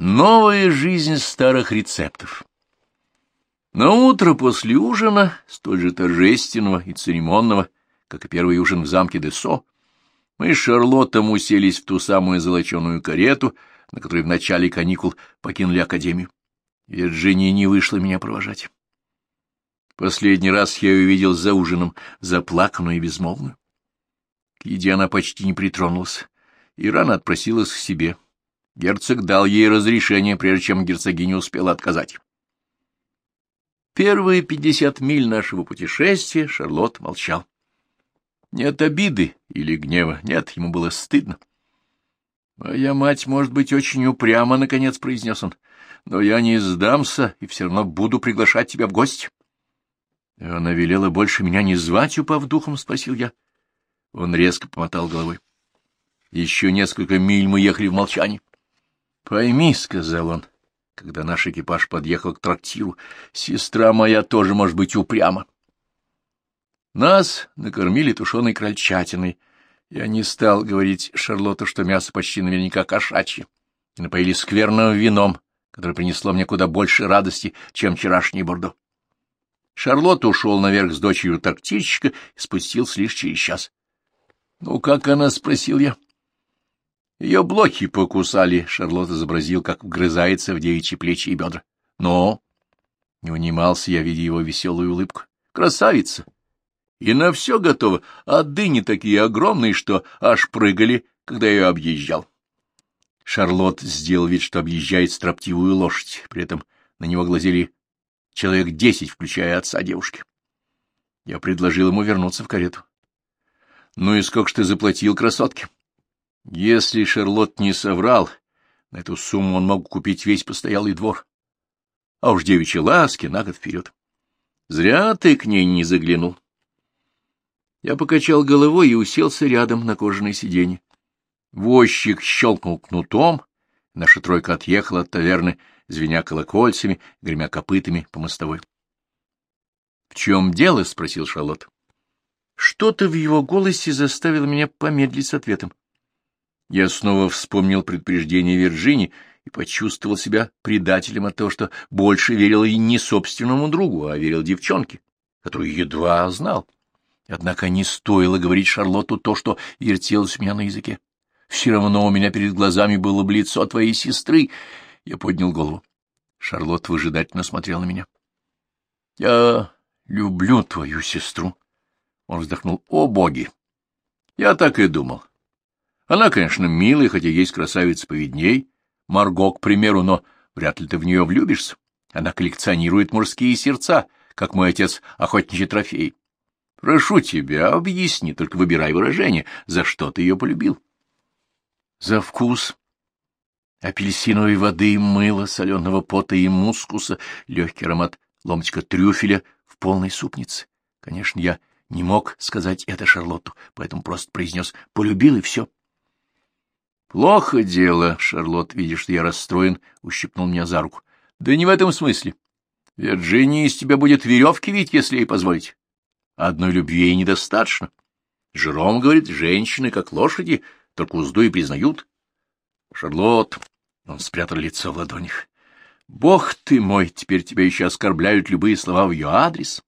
Новая жизнь старых рецептов. На утро после ужина, столь же торжественного и церемонного, как и первый ужин в замке Десо, мы с Шарлоттом уселись в ту самую золоченую карету, на которой в начале каникул покинули Академию. Вирджиния не вышла меня провожать. Последний раз я ее видел за ужином, заплаканную и безмолвную. К еде она почти не притронулась, и рано отпросилась к себе. Герцог дал ей разрешение, прежде чем герцогиня успела отказать. Первые пятьдесят миль нашего путешествия Шарлотт молчал. Нет обиды или гнева, нет, ему было стыдно. «Моя мать может быть очень упряма», — наконец произнес он, — «но я не сдамся и все равно буду приглашать тебя в гости». «Она велела больше меня не звать, упав духом?» — спросил я. Он резко помотал головой. Еще несколько миль мы ехали в молчании. Пойми, — сказал он, когда наш экипаж подъехал к трактиру, — сестра моя тоже может быть упряма. Нас накормили тушеной крольчатиной. Я не стал говорить Шарлотту, что мясо почти наверняка кошачье, и напоили скверным вином, которое принесло мне куда больше радости, чем вчерашний бордо. Шарлотт ушел наверх с дочерью трактирщика и спустился лишь через час. — Ну, как она? — спросил я. — ее блоки покусали, — Шарлотт изобразил, как вгрызается в девичьи плечи и бедра. Но не унимался я, видя его веселую улыбку. Красавица! И на все готово, а дыни такие огромные, что аж прыгали, когда я ее объезжал. Шарлотт сделал вид, что объезжает строптивую лошадь, при этом на него глазели человек десять, включая отца девушки. Я предложил ему вернуться в карету. — Ну и сколько ж ты заплатил красотке? — если Шарлотт не соврал, на эту сумму он мог купить весь постоялый двор. А уж девичьи ласки на год вперед. Зря ты к ней не заглянул. Я покачал головой и уселся рядом на кожаное сиденье. Возчик щелкнул кнутом, наша тройка отъехала от таверны, звеня колокольцами, гремя копытами по мостовой. — В чем дело? — спросил Шарлотт. Что-то в его голосе заставило меня помедлить с ответом. Я снова вспомнил предупреждение Вирджини и почувствовал себя предателем от того, что больше верил и не собственному другу, а верил девчонке, которую едва знал. Однако не стоило говорить Шарлотту то, что вертелось у меня на языке. Все равно у меня перед глазами было бы лицо твоей сестры. Я поднял голову. Шарлотт выжидательно смотрел на меня. — Я люблю твою сестру. Он вздохнул. — О, боги! Я так и думал. Она, конечно, милая, хотя есть красавица поведней, Марго, к примеру, но вряд ли ты в нее влюбишься. Она коллекционирует мужские сердца, как мой отец охотничий трофей. Прошу тебя, объясни, только выбирай выражение, за что ты ее полюбил. За вкус апельсиновой воды, мыла, соленого пота и мускуса, легкий аромат ломтика трюфеля в полной супнице. Конечно, я не мог сказать это Шарлотту, поэтому просто произнес «полюбил» и все. — Плохо дело, — Шарлотт, видя, что я расстроен, ущипнул меня за руку. — Да не в этом смысле. Вирджиния из тебя будет веревки ведь, если ей позволить. Одной любви ей недостаточно. Жером говорит, женщины, как лошади, только узду и признают. Шарлотт, он спрятал лицо в ладонях. Бог ты мой, теперь тебя еще оскорбляют любые слова в ее адрес.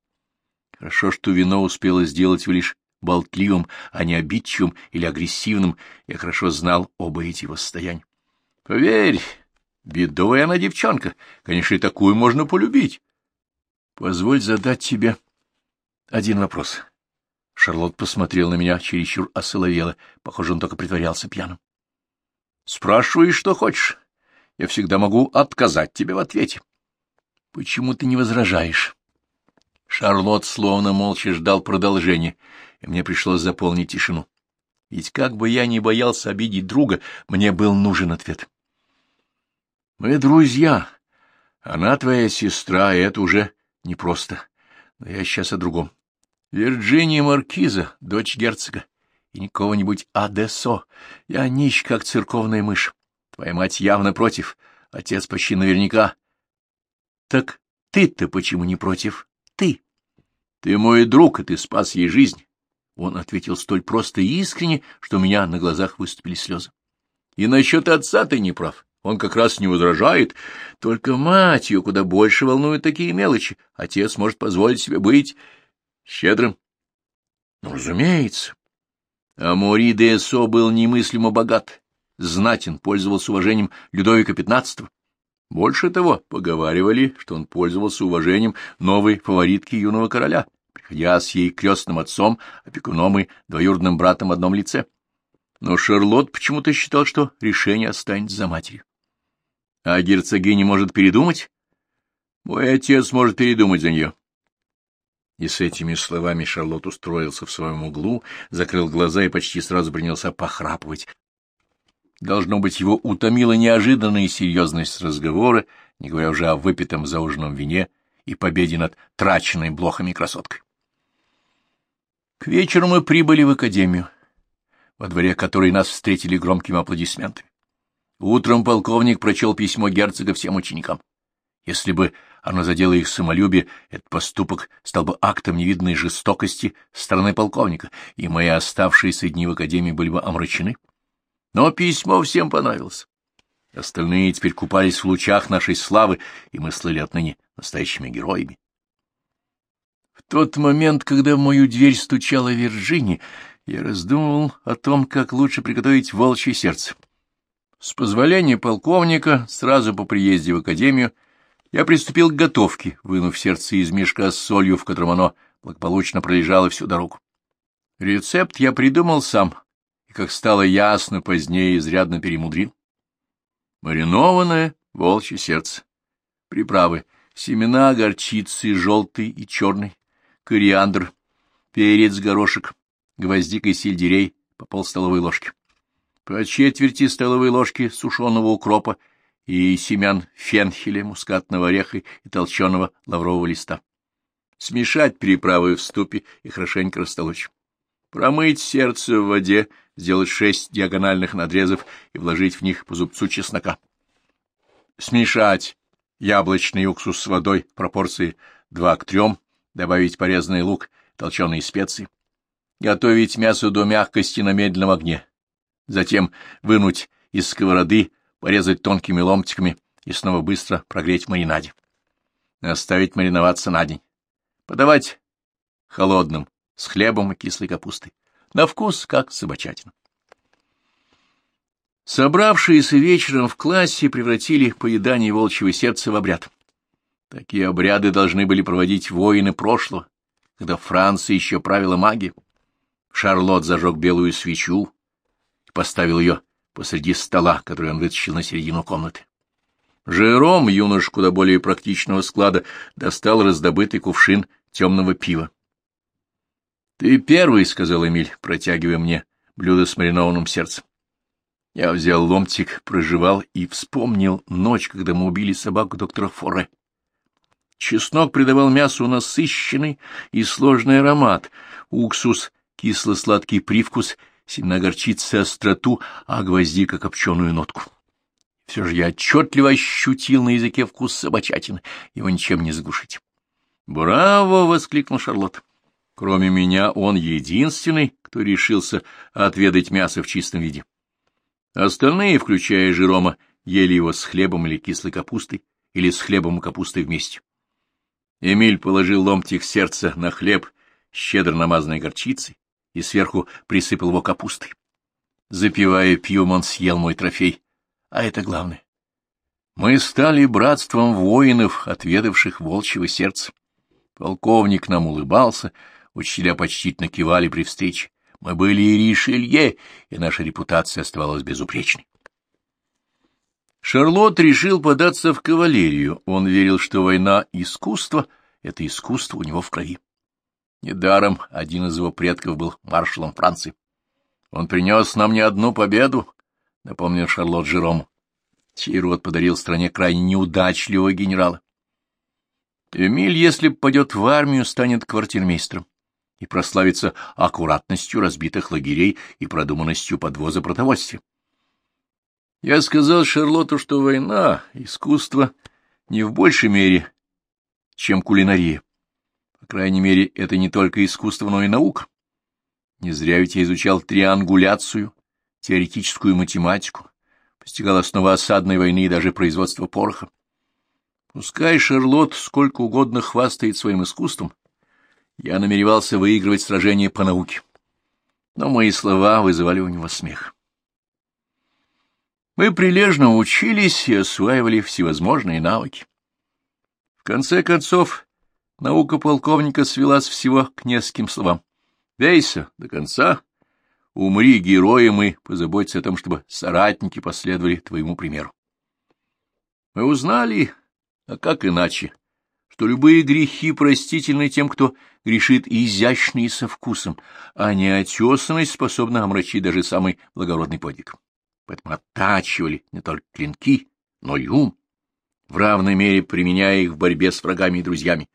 Хорошо, что вино успело сделать лишь болтливым, а не обидчивым или агрессивным, я хорошо знал оба эти его состояния. Поверь, бедовая она девчонка, конечно, и такую можно полюбить. Позволь задать тебе один вопрос. Шарлотт посмотрел на меня чересчур осоловело, похоже, он только притворялся пьяным. Спрашивай, что хочешь. Я всегда могу отказать тебе в ответе. Почему ты не возражаешь? Шарлотт словно молча ждал продолжения, и мне пришлось заполнить тишину. Ведь как бы я ни боялся обидеть друга, мне был нужен ответ. Мы друзья. Она твоя сестра, и это уже непросто. Но я сейчас о другом. Вирджиния Маркиза, дочь герцога, и никого нибудь Адесо. Я нищ, как церковная мышь. Твоя мать явно против, отец почти наверняка. Так ты-то почему не против? Ты. Ты мой друг, и ты спас ей жизнь. Он ответил столь просто и искренне, что у меня на глазах выступили слезы. И насчет отца ты не прав. он как раз не возражает, только мать ее куда больше волнуют такие мелочи. Отец может позволить себе быть щедрым. Ну, разумеется. А Мори де был немыслимо богат, знатен, пользовался уважением Людовика XV. Больше того, поговаривали, что он пользовался уважением новой фаворитки юного короля, приходя с ей крестным отцом, опекуном и двоюродным братом в одном лице. Но Шарлотт почему-то считал, что решение останется за матерью. А герцогиня может передумать? Мой отец может передумать за нее. И с этими словами Шарлотт устроился в своем углу, закрыл глаза и почти сразу принялся похрапывать. Должно быть, его утомила неожиданная серьезность разговора, не говоря уже о выпитом за ужином вине и победе над траченной блохами красоткой. К вечеру мы прибыли в академию, во дворе которой нас встретили громкими аплодисментами. Утром полковник прочел письмо герцога всем ученикам. Если бы оно задело их самолюбие, этот поступок стал бы актом невиданной жестокости стороны полковника, и мои оставшиеся дни в академии были бы омрачены. Но письмо всем понравилось. Остальные теперь купались в лучах нашей славы, и мы слыли отныне настоящими героями. В тот момент, когда в мою дверь стучала Вирджини, я раздумывал о том, как лучше приготовить волчье сердце. С позволения полковника, сразу по приезде в академию, я приступил к готовке, вынув сердце из мешка с солью, в котором оно благополучно пролежало всю дорогу. Рецепт я придумал сам, и, как стало ясно, позднее изрядно перемудрил. Маринованное волчье сердце, приправы, семена горчицы желтый и черный, кориандр, перец, горошек, гвоздика и сельдерей по полстоловой ложки по четверти столовой ложки сушеного укропа и семян фенхеля, мускатного ореха и толченого лаврового листа. Смешать приправы в ступе и хорошенько растолочь. Промыть сердце в воде, сделать шесть диагональных надрезов и вложить в них по зубцу чеснока. Смешать яблочный уксус с водой пропорции 2 к 3, добавить порезанный лук, толченые специи. Готовить мясо до мягкости на медленном огне затем вынуть из сковороды, порезать тонкими ломтиками и снова быстро прогреть в маринаде. Оставить мариноваться на день. Подавать холодным, с хлебом и кислой капустой. На вкус, как собачатина. Собравшиеся вечером в классе превратили поедание волчьего сердца в обряд. Такие обряды должны были проводить воины прошлого, когда в Франции еще правила магия. Шарлот зажег белую свечу, поставил ее посреди стола, который он вытащил на середину комнаты. Жером, юнош куда более практичного склада, достал раздобытый кувшин темного пива. — Ты первый, — сказал Эмиль, протягивая мне блюдо с маринованным сердцем. Я взял ломтик, прожевал и вспомнил ночь, когда мы убили собаку доктора Форе. Чеснок придавал мясу насыщенный и сложный аромат, уксус — кисло-сладкий привкус семена горчицы остроту, а гвоздика — копченую нотку. Все же я отчетливо ощутил на языке вкус собачатины, его ничем не заглушить. «Браво!» — воскликнул Шарлотт. «Кроме меня он единственный, кто решился отведать мясо в чистом виде. Остальные, включая Жерома, ели его с хлебом или кислой капустой, или с хлебом и капустой вместе. Эмиль положил ломтик сердца на хлеб, щедро намазанный горчицей, и сверху присыпал его капустой. Запивая пьем, он съел мой трофей, а это главное. Мы стали братством воинов, отведавших волчьего сердца. Полковник нам улыбался, учителя почтительно кивали при встрече. Мы были и Ришелье, и наша репутация оставалась безупречной. Шарлот решил податься в кавалерию. Он верил, что война — искусство, это искусство у него в крови. Недаром один из его предков был маршалом Франции. Он принес нам не одну победу, — напомнил Шарлот Жерому, чей род подарил стране крайне неудачливого генерала. Эмиль, если пойдет в армию, станет квартирмейстером и прославится аккуратностью разбитых лагерей и продуманностью подвоза продовольствия. Я сказал Шарлоту, что война — искусство не в большей мере, чем кулинария крайней мере, это не только искусство, но и наука. Не зря ведь я изучал триангуляцию, теоретическую математику, постигал основы осадной войны и даже производства пороха. Пускай Шарлот сколько угодно хвастает своим искусством, я намеревался выигрывать сражение по науке. Но мои слова вызывали у него смех. Мы прилежно учились и осваивали всевозможные навыки. В конце концов, наука полковника свелась всего к нескольким словам. Вейся до конца, умри героем и позаботься о том, чтобы соратники последовали твоему примеру. Мы узнали, а как иначе, что любые грехи простительны тем, кто грешит изящно и со вкусом, а неотесанность способна омрачить даже самый благородный подвиг. Поэтому оттачивали не только клинки, но и ум, в равной мере применяя их в борьбе с врагами и друзьями,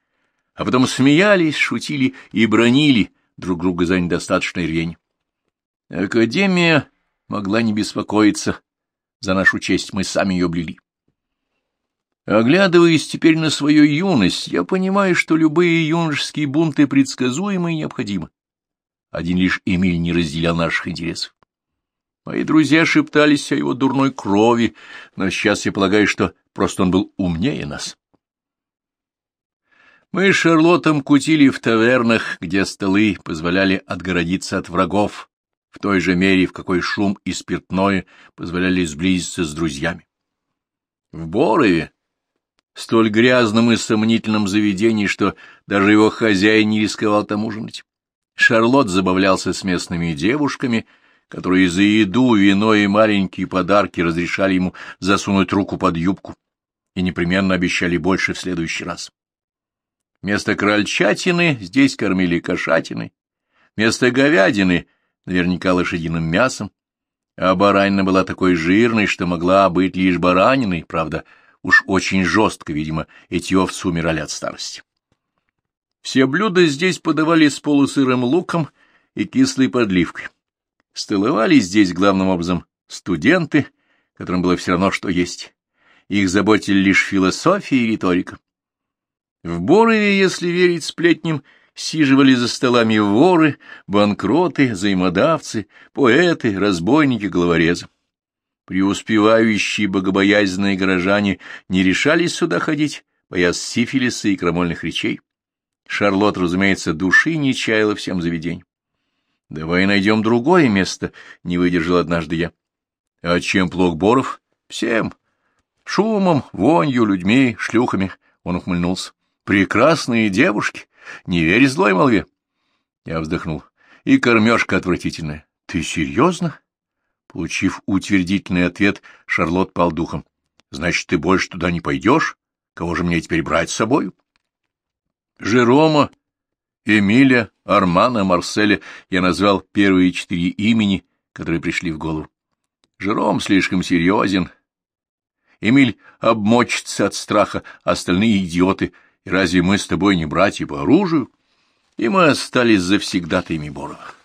а потом смеялись, шутили и бронили друг друга за недостаточный рвень. Академия могла не беспокоиться за нашу честь, мы сами ее блели. Оглядываясь теперь на свою юность, я понимаю, что любые юношеские бунты предсказуемы и необходимы. Один лишь Эмиль не разделял наших интересов. Мои друзья шептались о его дурной крови, но сейчас я полагаю, что просто он был умнее нас. Мы с Шарлоттом кутили в тавернах, где столы позволяли отгородиться от врагов, в той же мере, в какой шум и спиртное позволяли сблизиться с друзьями. В Борове столь грязном и сомнительном заведении, что даже его хозяин не рисковал там ужинать. Шарлот забавлялся с местными девушками, которые за еду, вино и маленькие подарки разрешали ему засунуть руку под юбку и непременно обещали больше в следующий раз. Вместо крольчатины здесь кормили кошатиной, вместо говядины — наверняка лошадиным мясом, а баранина была такой жирной, что могла быть лишь бараниной, правда, — Уж очень жестко, видимо, эти овцы умирали от старости. Все блюда здесь подавали с полусырым луком и кислой подливкой. Стылывали здесь главным образом студенты, которым было все равно, что есть. Их заботили лишь философия и риторика. В Борове, если верить сплетням, сиживали за столами воры, банкроты, взаимодавцы, поэты, разбойники, головорезы. Преуспевающие богобоязненные горожане не решались сюда ходить, боясь сифилиса и крамольных речей. Шарлот, разумеется, души не чаяла всем заведениям. — Давай найдем другое место, — не выдержал однажды я. — А чем плох Боров? — Всем. Шумом, вонью, людьми, шлюхами. Он ухмыльнулся. — Прекрасные девушки. Не верь злой молве. Я вздохнул. — И кормежка отвратительная. — Ты серьезно? — Получив утвердительный ответ, Шарлот пал духом. — Значит, ты больше туда не пойдешь? Кого же мне теперь брать с собой? Жерома, Эмиля, Армана, Марселя я назвал первые четыре имени, которые пришли в голову. Жером слишком серьезен. Эмиль обмочится от страха, остальные идиоты. И разве мы с тобой не братья по оружию? И мы остались завсегдатаями Борова.